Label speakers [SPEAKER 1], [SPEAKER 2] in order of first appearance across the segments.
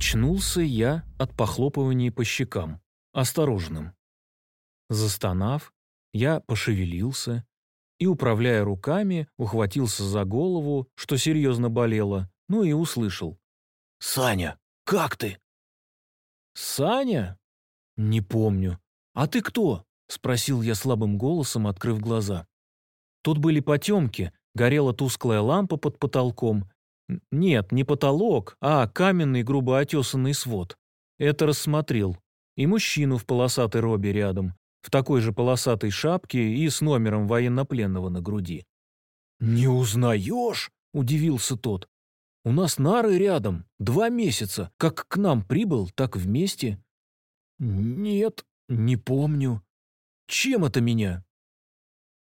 [SPEAKER 1] Очнулся я от похлопывания по щекам, осторожным. Застонав, я пошевелился и, управляя руками, ухватился за голову, что серьезно болело, ну и услышал. «Саня, как ты?» «Саня? Не помню. А ты кто?» — спросил я слабым голосом, открыв глаза. Тут были потемки, горела тусклая лампа под потолком. Нет, не потолок, а каменный грубо отесанный свод. Это рассмотрел. И мужчину в полосатой робе рядом, в такой же полосатой шапке и с номером военнопленного на груди. «Не узнаешь?» — удивился тот. «У нас нары рядом, два месяца. Как к нам прибыл, так вместе». «Нет, не помню. Чем это меня?»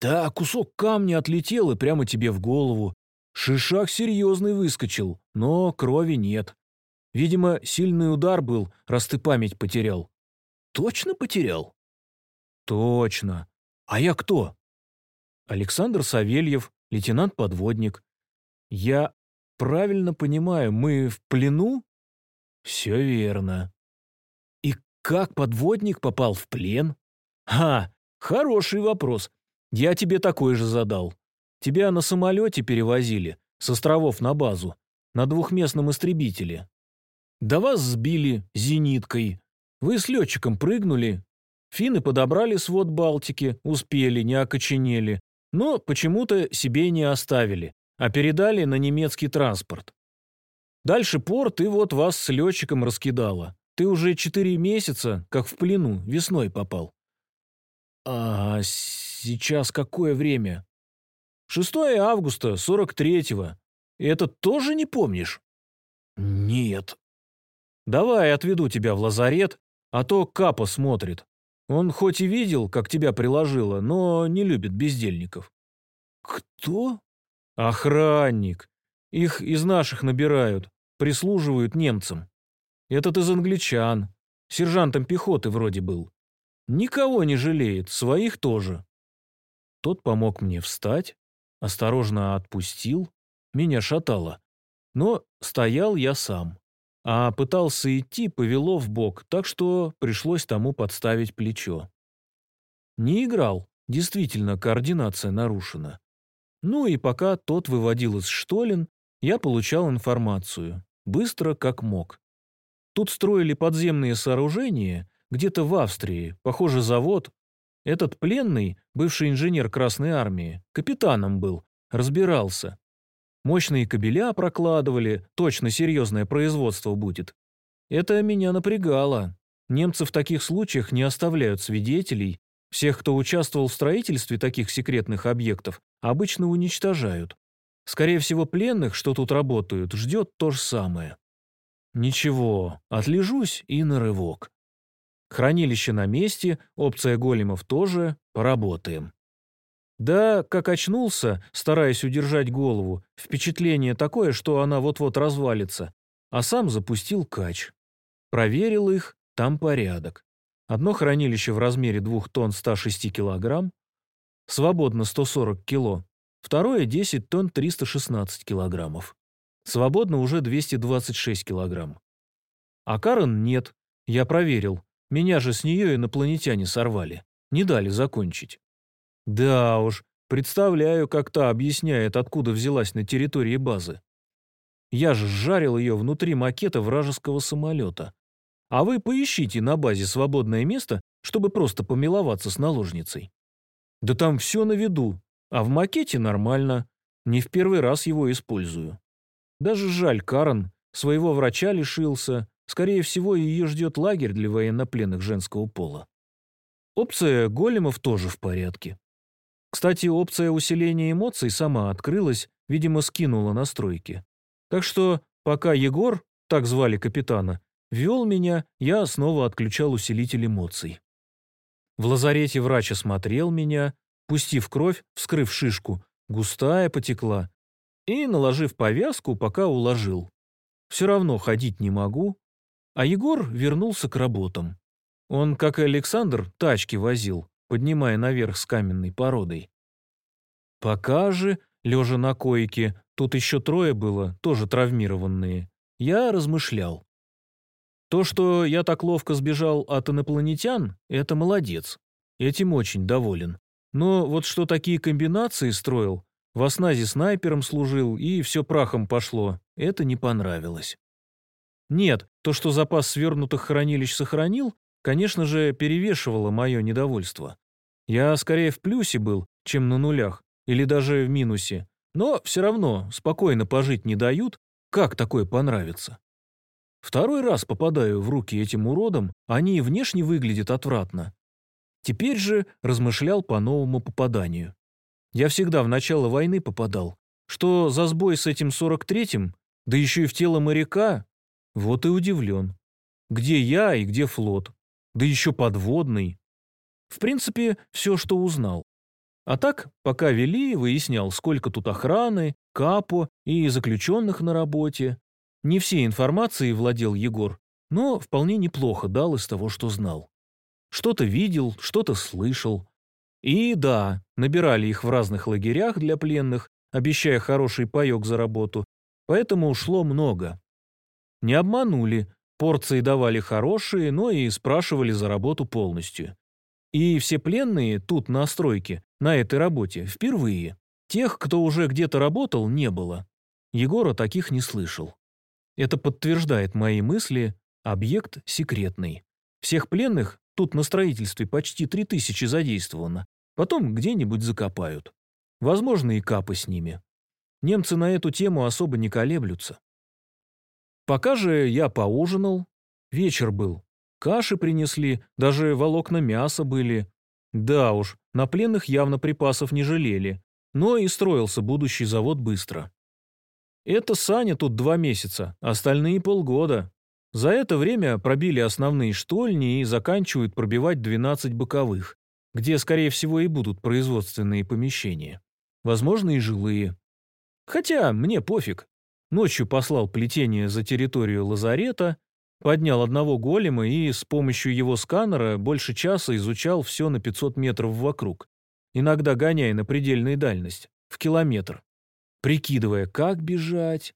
[SPEAKER 1] «Да, кусок камня отлетел и прямо тебе в голову. Шишак серьезный выскочил, но крови нет. Видимо, сильный удар был, раз ты память потерял». «Точно потерял?» «Точно. А я кто?» «Александр Савельев, лейтенант-подводник. Я правильно понимаю, мы в плену?» «Все верно». «И как подводник попал в плен?» «Ха, хороший вопрос. Я тебе такой же задал. Тебя на самолете перевозили, с островов на базу, на двухместном истребителе. Да вас сбили зениткой. Вы с летчиком прыгнули, Финны подобрали свод Балтики, успели, не окоченели, но почему-то себе не оставили, а передали на немецкий транспорт. Дальше порт, и вот вас с летчиком раскидало. Ты уже четыре месяца, как в плену, весной попал. А сейчас какое время? 6 августа 43-го. Это тоже не помнишь? Нет. Давай отведу тебя в лазарет, а то Капа смотрит. Он хоть и видел, как тебя приложило, но не любит бездельников». «Кто?» «Охранник. Их из наших набирают, прислуживают немцам. Этот из англичан. Сержантом пехоты вроде был. Никого не жалеет, своих тоже». Тот помог мне встать, осторожно отпустил, меня шатало. Но стоял я сам а пытался идти, повело в бок, так что пришлось тому подставить плечо. Не играл, действительно, координация нарушена. Ну и пока тот выводил из штолен, я получал информацию, быстро как мог. Тут строили подземные сооружения, где-то в Австрии, похоже, завод. Этот пленный, бывший инженер Красной Армии, капитаном был, разбирался. Мощные кабеля прокладывали, точно серьезное производство будет. Это меня напрягало. Немцы в таких случаях не оставляют свидетелей. Всех, кто участвовал в строительстве таких секретных объектов, обычно уничтожают. Скорее всего, пленных, что тут работают, ждет то же самое. Ничего, отлежусь и на рывок. Хранилище на месте, опция големов тоже, поработаем. Да, как очнулся, стараясь удержать голову, впечатление такое, что она вот-вот развалится, а сам запустил кач. Проверил их, там порядок. Одно хранилище в размере 2 тонн 106 килограмм, свободно 140 кило, второе 10 тонн 316 килограммов. Свободно уже 226 килограмм. А Карен нет, я проверил, меня же с нее инопланетяне сорвали, не дали закончить. Да уж, представляю, как та объясняет, откуда взялась на территории базы. Я же сжарил ее внутри макета вражеского самолета. А вы поищите на базе свободное место, чтобы просто помиловаться с наложницей. Да там все на виду, а в макете нормально. Не в первый раз его использую. Даже жаль Карен, своего врача лишился. Скорее всего, ее ждет лагерь для военнопленных женского пола. Опция големов тоже в порядке. Кстати, опция усиления эмоций сама открылась, видимо, скинула настройки. Так что, пока Егор, так звали капитана, вел меня, я снова отключал усилитель эмоций. В лазарете врач осмотрел меня, пустив кровь, вскрыв шишку, густая потекла, и, наложив повязку, пока уложил. Все равно ходить не могу. А Егор вернулся к работам. Он, как и Александр, тачки возил, поднимая наверх с каменной породой. Пока же, лежа на койке, тут еще трое было, тоже травмированные, я размышлял. То, что я так ловко сбежал от инопланетян, это молодец. Этим очень доволен. Но вот что такие комбинации строил, в осназе снайпером служил и все прахом пошло, это не понравилось. Нет, то, что запас свернутых хранилищ сохранил, конечно же, перевешивало мое недовольство. Я скорее в плюсе был, чем на нулях, или даже в минусе. Но все равно спокойно пожить не дают, как такое понравится. Второй раз попадаю в руки этим уродам, они внешне выглядят отвратно. Теперь же размышлял по новому попаданию. Я всегда в начало войны попадал. Что за сбой с этим 43-м, да еще и в тело моряка, вот и удивлен. Где я и где флот? Да еще подводный. В принципе, все, что узнал. А так, пока вели, выяснял, сколько тут охраны, капо и заключенных на работе. Не всей информацией владел Егор, но вполне неплохо дал из того, что знал. Что-то видел, что-то слышал. И да, набирали их в разных лагерях для пленных, обещая хороший паёк за работу, поэтому ушло много. Не обманули, порции давали хорошие, но и спрашивали за работу полностью. И все пленные тут на стройке, на этой работе, впервые. Тех, кто уже где-то работал, не было. Егора таких не слышал. Это подтверждает мои мысли, объект секретный. Всех пленных тут на строительстве почти три тысячи задействовано. Потом где-нибудь закопают. Возможно, и капы с ними. Немцы на эту тему особо не колеблются. Пока же я поужинал. Вечер был. Каши принесли, даже волокна мяса были. Да уж, на пленных явно припасов не жалели. Но и строился будущий завод быстро. Это Саня тут два месяца, остальные полгода. За это время пробили основные штольни и заканчивают пробивать 12 боковых, где, скорее всего, и будут производственные помещения. Возможно, и жилые. Хотя мне пофиг. Ночью послал плетение за территорию лазарета, Поднял одного голема и с помощью его сканера больше часа изучал все на 500 метров вокруг, иногда гоняя на предельную дальность, в километр, прикидывая, как бежать.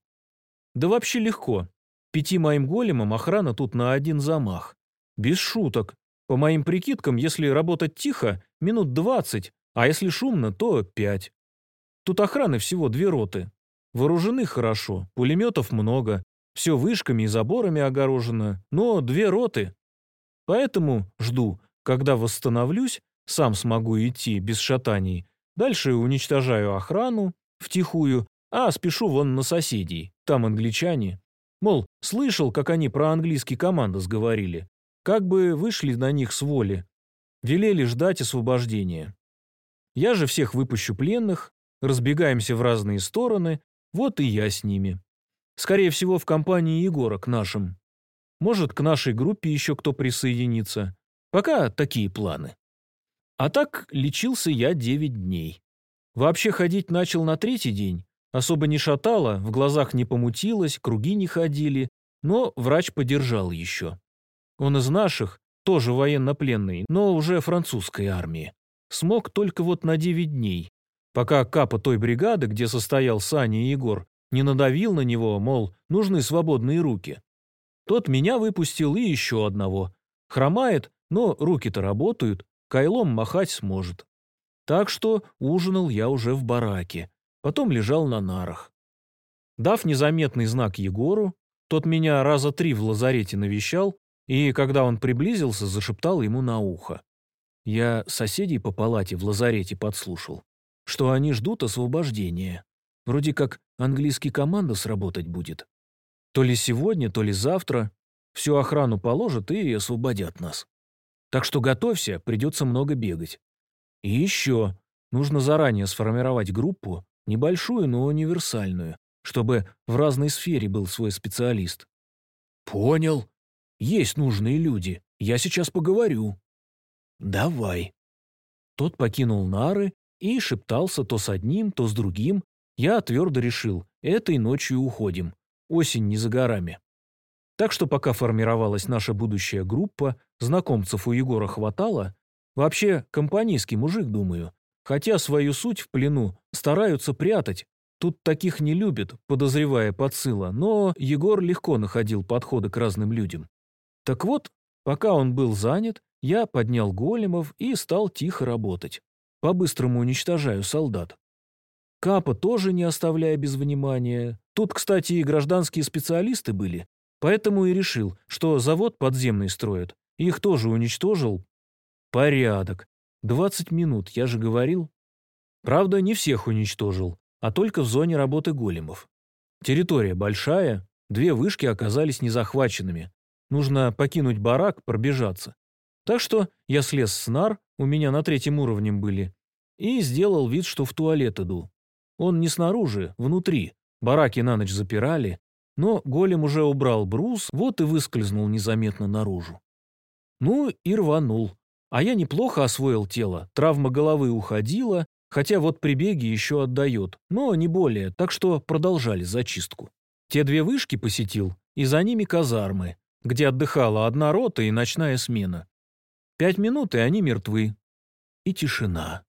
[SPEAKER 1] Да вообще легко. Пяти моим големам охрана тут на один замах. Без шуток. По моим прикидкам, если работать тихо, минут 20, а если шумно, то 5. Тут охраны всего две роты. Вооружены хорошо, пулеметов много, все вышками и заборами огорожено, но две роты. Поэтому жду, когда восстановлюсь, сам смогу идти без шатаний. Дальше уничтожаю охрану, втихую, а спешу вон на соседей, там англичане. Мол, слышал, как они про английский командос говорили. Как бы вышли на них с воли. Велели ждать освобождения. Я же всех выпущу пленных, разбегаемся в разные стороны, вот и я с ними. Скорее всего, в компании Егора к нашим. Может, к нашей группе еще кто присоединится. Пока такие планы. А так лечился я 9 дней. Вообще ходить начал на третий день. Особо не шатало, в глазах не помутилось, круги не ходили, но врач подержал еще. Он из наших, тоже военнопленный, но уже французской армии. Смог только вот на 9 дней, пока капа той бригады, где состоял Саня и Егор, не надавил на него, мол, нужны свободные руки. Тот меня выпустил и еще одного. Хромает, но руки-то работают, кайлом махать сможет. Так что ужинал я уже в бараке, потом лежал на нарах. Дав незаметный знак Егору, тот меня раза три в лазарете навещал, и когда он приблизился, зашептал ему на ухо. Я соседей по палате в лазарете подслушал, что они ждут освобождения. Вроде как английский команда сработать будет. То ли сегодня, то ли завтра. Всю охрану положат и освободят нас. Так что готовься, придется много бегать. И еще, нужно заранее сформировать группу, небольшую, но универсальную, чтобы в разной сфере был свой специалист. Понял. Есть нужные люди. Я сейчас поговорю. Давай. Тот покинул нары и шептался то с одним, то с другим, я твердо решил, этой ночью уходим. Осень не за горами. Так что пока формировалась наша будущая группа, знакомцев у Егора хватало. Вообще, компанейский мужик, думаю. Хотя свою суть в плену стараются прятать. Тут таких не любят, подозревая подсыла, но Егор легко находил подходы к разным людям. Так вот, пока он был занят, я поднял големов и стал тихо работать. По-быстрому уничтожаю солдат. Капа тоже не оставляя без внимания. Тут, кстати, и гражданские специалисты были. Поэтому и решил, что завод подземный строят. Их тоже уничтожил. Порядок. 20 минут, я же говорил. Правда, не всех уничтожил, а только в зоне работы големов. Территория большая, две вышки оказались незахваченными. Нужно покинуть барак, пробежаться. Так что я слез с нар, у меня на третьем уровне были, и сделал вид, что в туалет иду. Он не снаружи, внутри. Бараки на ночь запирали, но голем уже убрал брус, вот и выскользнул незаметно наружу. Ну и рванул. А я неплохо освоил тело, травма головы уходила, хотя вот при беге еще отдает, но не более, так что продолжали зачистку. Те две вышки посетил, и за ними казармы, где отдыхала одна рота и ночная смена. Пять минут, и они мертвы. И тишина.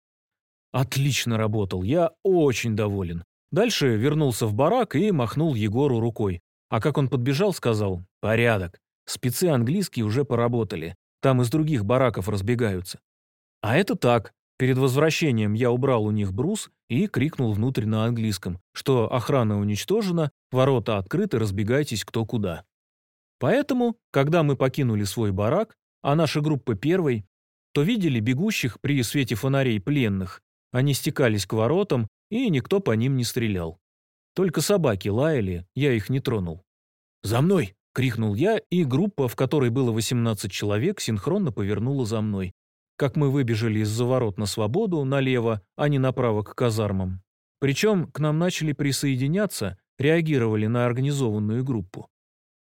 [SPEAKER 1] Отлично работал, я очень доволен. Дальше вернулся в барак и махнул Егору рукой. А как он подбежал, сказал «Порядок. Спецы английские уже поработали. Там из других бараков разбегаются». А это так. Перед возвращением я убрал у них брус и крикнул внутрь на английском, что охрана уничтожена, ворота открыты, разбегайтесь кто куда. Поэтому, когда мы покинули свой барак, а наша группа первой, то видели бегущих при свете фонарей пленных. Они стекались к воротам, и никто по ним не стрелял. Только собаки лаяли, я их не тронул. «За мной!» — крикнул я, и группа, в которой было 18 человек, синхронно повернула за мной. Как мы выбежали из-за ворот на свободу, налево, а не направо к казармам. Причем к нам начали присоединяться, реагировали на организованную группу.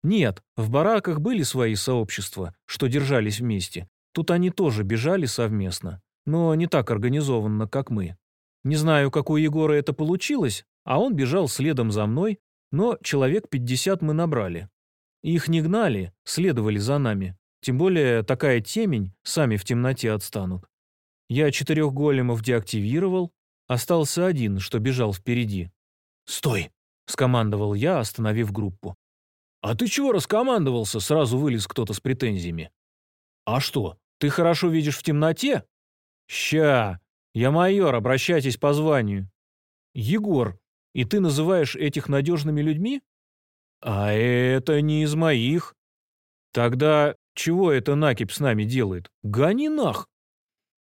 [SPEAKER 1] Нет, в бараках были свои сообщества, что держались вместе. Тут они тоже бежали совместно, но не так организованно, как мы. Не знаю, как у Егора это получилось, а он бежал следом за мной, но человек 50 мы набрали. Их не гнали, следовали за нами. Тем более такая темень, сами в темноте отстанут. Я четырех големов деактивировал, остался один, что бежал впереди. «Стой!» — скомандовал я, остановив группу. «А ты чего раскомандовался?» — сразу вылез кто-то с претензиями. «А что, ты хорошо видишь в темноте?» «Ща! «Я майор, обращайтесь по званию». «Егор, и ты называешь этих надежными людьми?» «А это не из моих». «Тогда чего это Накип с нами делает? Гони нах!»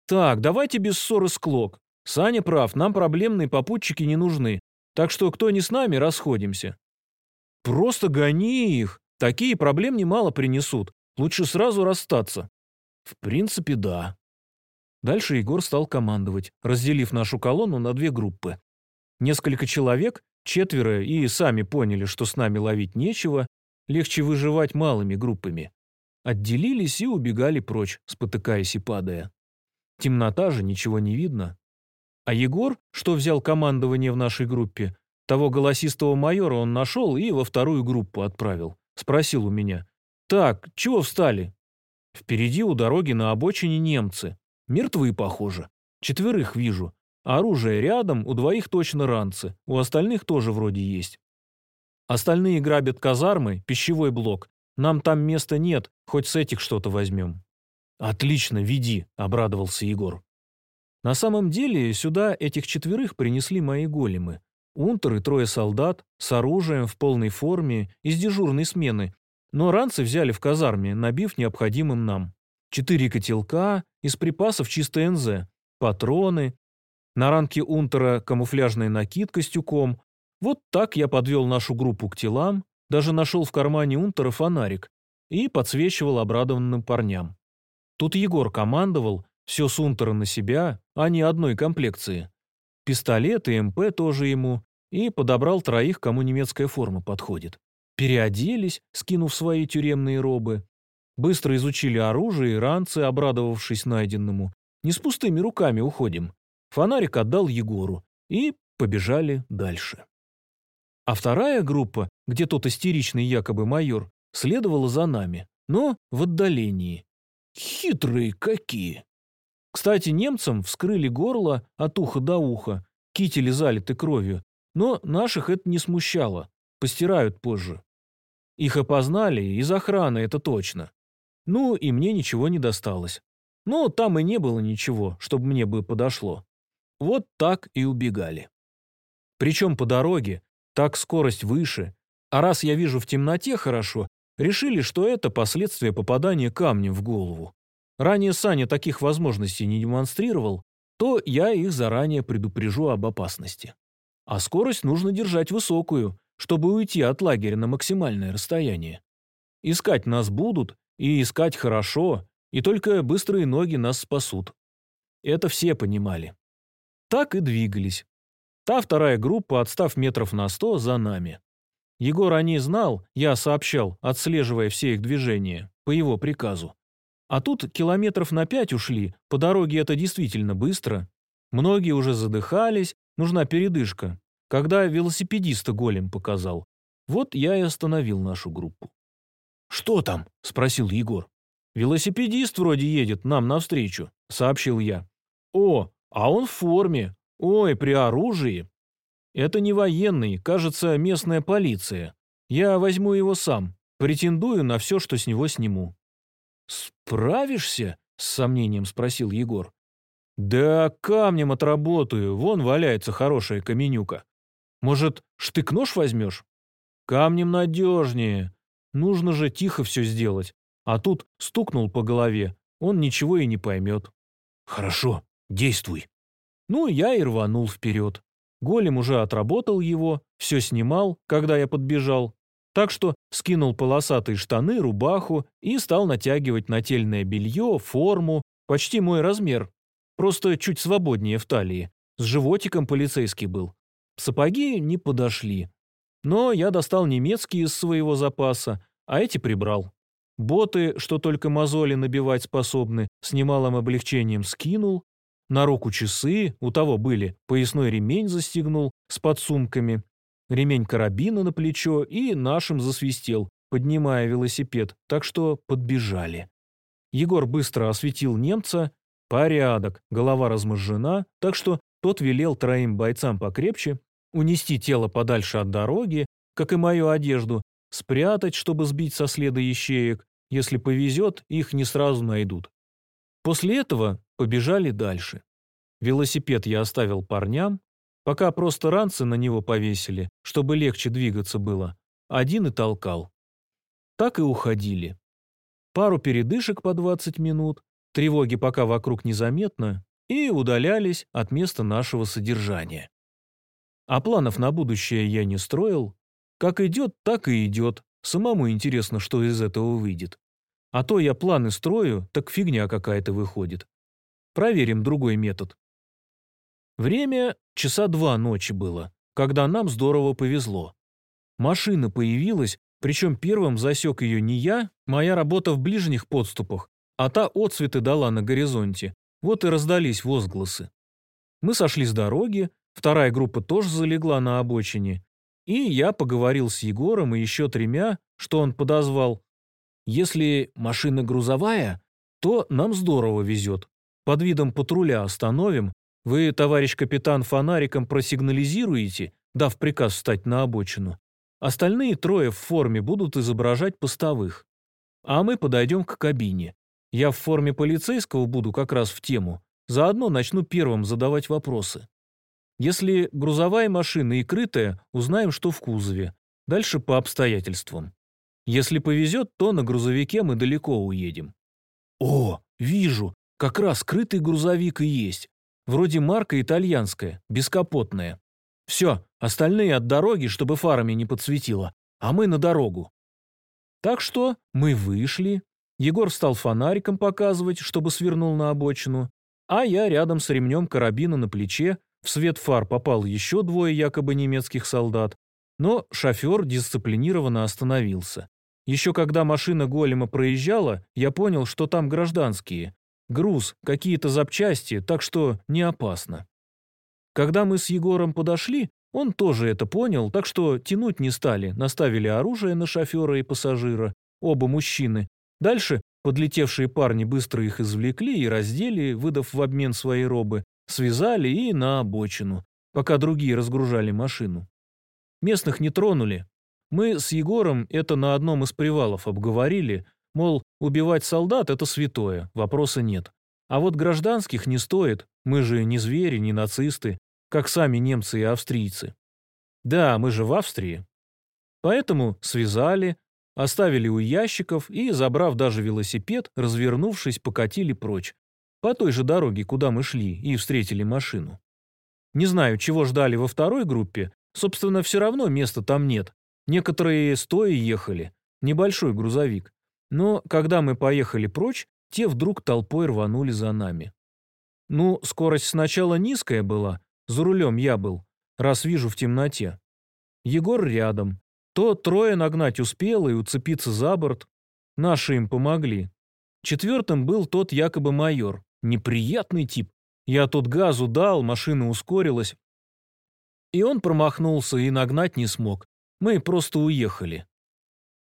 [SPEAKER 1] «Так, давайте без ссоры склок. Саня прав, нам проблемные попутчики не нужны. Так что кто не с нами, расходимся». «Просто гони их. Такие проблем немало принесут. Лучше сразу расстаться». «В принципе, да». Дальше Егор стал командовать, разделив нашу колонну на две группы. Несколько человек, четверо, и сами поняли, что с нами ловить нечего, легче выживать малыми группами. Отделились и убегали прочь, спотыкаясь и падая. Темнота же, ничего не видно. А Егор, что взял командование в нашей группе, того голосистого майора он нашел и во вторую группу отправил. Спросил у меня. «Так, чего встали?» Впереди у дороги на обочине немцы. Мертвы, похоже. Четверых вижу. Оружие рядом, у двоих точно ранцы, у остальных тоже вроде есть. Остальные грабят казармы, пищевой блок. Нам там места нет, хоть с этих что-то возьмем. Отлично, веди, обрадовался Егор. На самом деле сюда этих четверых принесли мои големы. Унтер и трое солдат, с оружием, в полной форме, из дежурной смены. Но ранцы взяли в казарме, набив необходимым нам. Четыре котелка, из припасов чисто НЗ, патроны, на ранке Унтера камуфляжная накидка с тюком. Вот так я подвел нашу группу к телам, даже нашел в кармане Унтера фонарик и подсвечивал обрадованным парням. Тут Егор командовал, все с Унтера на себя, а не одной комплекции. Пистолет и МП тоже ему, и подобрал троих, кому немецкая форма подходит. Переоделись, скинув свои тюремные робы, Быстро изучили оружие и ранцы, обрадовавшись найденному. Не с пустыми руками уходим. Фонарик отдал Егору. И побежали дальше. А вторая группа, где тот истеричный якобы майор, следовала за нами, но в отдалении. Хитрые какие! Кстати, немцам вскрыли горло от уха до уха, кители залиты кровью, но наших это не смущало, постирают позже. Их опознали из охраны, это точно. Ну, и мне ничего не досталось. Но там и не было ничего, чтобы мне бы подошло. Вот так и убегали. Причем по дороге, так скорость выше, а раз я вижу в темноте хорошо, решили, что это последствия попадания камнем в голову. Ранее Саня таких возможностей не демонстрировал, то я их заранее предупрежу об опасности. А скорость нужно держать высокую, чтобы уйти от лагеря на максимальное расстояние. Искать нас будут, и искать хорошо, и только быстрые ноги нас спасут. Это все понимали. Так и двигались. Та вторая группа, отстав метров на сто, за нами. Егор о ней знал, я сообщал, отслеживая все их движения, по его приказу. А тут километров на пять ушли, по дороге это действительно быстро. Многие уже задыхались, нужна передышка. Когда велосипедиста голем показал. Вот я и остановил нашу группу. «Что там?» – спросил Егор. «Велосипедист вроде едет нам навстречу», – сообщил я. «О, а он в форме. Ой, при оружии». «Это не военный, кажется, местная полиция. Я возьму его сам, претендую на все, что с него сниму». «Справишься?» – с сомнением спросил Егор. «Да камнем отработаю, вон валяется хорошая каменюка. Может, штык-нож возьмешь?» «Камнем надежнее. Нужно же тихо все сделать. А тут стукнул по голове, он ничего и не поймет». «Хорошо, действуй». Ну, я и рванул вперед. Голем уже отработал его, все снимал, когда я подбежал, так что скинул полосатые штаны, рубаху и стал натягивать нательное белье, форму, почти мой размер. Просто чуть свободнее в талии. С животиком полицейский был. Сапоги не подошли. Но я достал немецкие из своего запаса, а эти прибрал. Боты, что только мозоли набивать способны, с немалым облегчением скинул. На руку часы, у того были, поясной ремень застегнул с подсумками ремень карабина на плечо и нашим засвистел, поднимая велосипед, так что подбежали. Егор быстро осветил немца. Порядок, голова размозжена, так что тот велел троим бойцам покрепче унести тело подальше от дороги, как и мою одежду, спрятать, чтобы сбить со следа ячеек. Если повезет, их не сразу найдут. После этого побежали дальше. Велосипед я оставил парням, Пока просто ранцы на него повесили, чтобы легче двигаться было. Один и толкал. Так и уходили. Пару передышек по 20 минут, тревоги пока вокруг незаметно, и удалялись от места нашего содержания. А планов на будущее я не строил. Как идет, так и идет. Самому интересно, что из этого выйдет. А то я планы строю, так фигня какая-то выходит. Проверим другой метод. Время часа два ночи было, когда нам здорово повезло. Машина появилась, причем первым засек ее не я, моя работа в ближних подступах, а та отцветы дала на горизонте. Вот и раздались возгласы. Мы сошли с дороги, вторая группа тоже залегла на обочине, и я поговорил с Егором и еще тремя, что он подозвал. Если машина грузовая, то нам здорово везет. Под видом патруля остановим, вы, товарищ капитан, фонариком просигнализируете, дав приказ встать на обочину. Остальные трое в форме будут изображать постовых. А мы подойдем к кабине. Я в форме полицейского буду как раз в тему. Заодно начну первым задавать вопросы. Если грузовая машина и крытая, узнаем, что в кузове. Дальше по обстоятельствам. Если повезет, то на грузовике мы далеко уедем. О, вижу, как раз скрытый грузовик и есть. Вроде марка итальянская, бескапотная. Все, остальные от дороги, чтобы фарами не подсветило, а мы на дорогу. Так что мы вышли. Егор стал фонариком показывать, чтобы свернул на обочину, а я рядом с ремнем карабина на плече, в свет фар попал еще двое якобы немецких солдат, но шофер дисциплинированно остановился. Еще когда машина голема проезжала, я понял, что там гражданские, Груз, какие-то запчасти, так что не опасно. Когда мы с Егором подошли, он тоже это понял, так что тянуть не стали, наставили оружие на шофера и пассажира, оба мужчины. Дальше подлетевшие парни быстро их извлекли и раздели, выдав в обмен свои робы, связали и на обочину, пока другие разгружали машину. Местных не тронули. Мы с Егором это на одном из привалов обговорили, мол, убивать солдат – это святое, вопроса нет. А вот гражданских не стоит, мы же не звери, не нацисты, как сами немцы и австрийцы. Да, мы же в Австрии. Поэтому связали, оставили у ящиков и, забрав даже велосипед, развернувшись, покатили прочь. По той же дороге, куда мы шли, и встретили машину. Не знаю, чего ждали во второй группе, собственно, все равно места там нет. Некоторые стоя ехали, небольшой грузовик. Но когда мы поехали прочь, те вдруг толпой рванули за нами. Ну, скорость сначала низкая была, за рулем я был, раз вижу в темноте. Егор рядом. То трое нагнать успел и уцепиться за борт. Наши им помогли. Четвертым был тот якобы майор. Неприятный тип. Я тут газу дал, машина ускорилась. И он промахнулся и нагнать не смог. Мы просто уехали.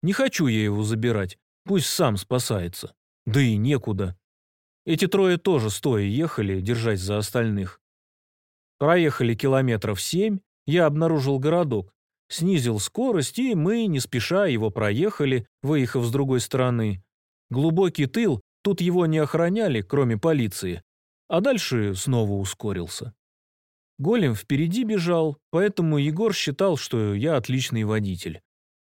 [SPEAKER 1] Не хочу я его забирать. Пусть сам спасается. Да и некуда. Эти трое тоже стоя ехали, держась за остальных. Проехали километров семь, я обнаружил городок, снизил скорость, и мы, не спеша, его проехали, выехав с другой стороны. Глубокий тыл, тут его не охраняли, кроме полиции, а дальше снова ускорился. Голем впереди бежал, поэтому Егор считал, что я отличный водитель.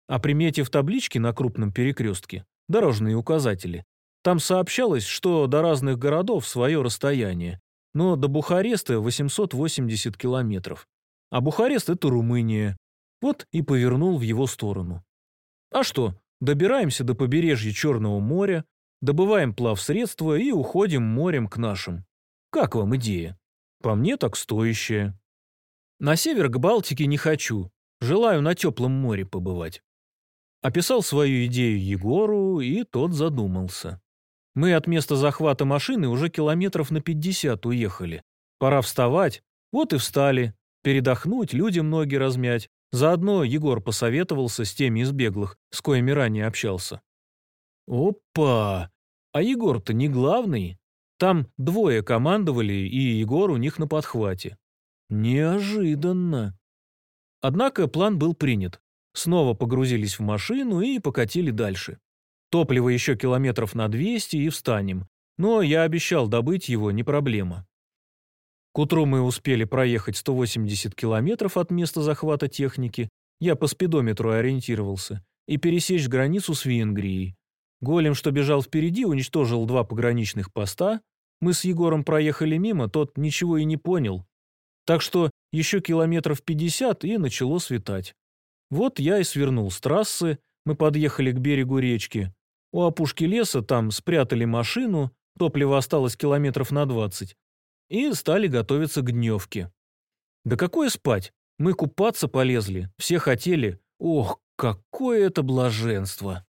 [SPEAKER 1] А приметив таблички на крупном перекрестке, дорожные указатели, там сообщалось, что до разных городов свое расстояние, но до Бухареста 880 километров. А Бухарест — это Румыния. Вот и повернул в его сторону. А что, добираемся до побережья Черного моря, добываем плавсредства и уходим морем к нашим. Как вам идея? По мне так стоящая. На север к Балтике не хочу. Желаю на теплом море побывать. Описал свою идею Егору, и тот задумался. Мы от места захвата машины уже километров на 50 уехали. Пора вставать. Вот и встали. Передохнуть, людям ноги размять. Заодно Егор посоветовался с теми из беглых, с коими ранее общался. Опа! А Егор-то не главный. Там двое командовали, и Егор у них на подхвате. Неожиданно. Однако план был принят. Снова погрузились в машину и покатили дальше. Топливо еще километров на 200 и встанем. Но я обещал добыть его, не проблема. К утру мы успели проехать 180 километров от места захвата техники, я по спидометру ориентировался, и пересечь границу с Венгрией. Голем, что бежал впереди, уничтожил два пограничных поста. Мы с Егором проехали мимо, тот ничего и не понял. Так что еще километров 50 и начало светать. Вот я и свернул с трассы, мы подъехали к берегу речки. У опушки леса там спрятали машину, топлива осталось километров на двадцать, и стали готовиться к дневке. Да какое спать? Мы купаться полезли, все хотели. Ох, какое это блаженство!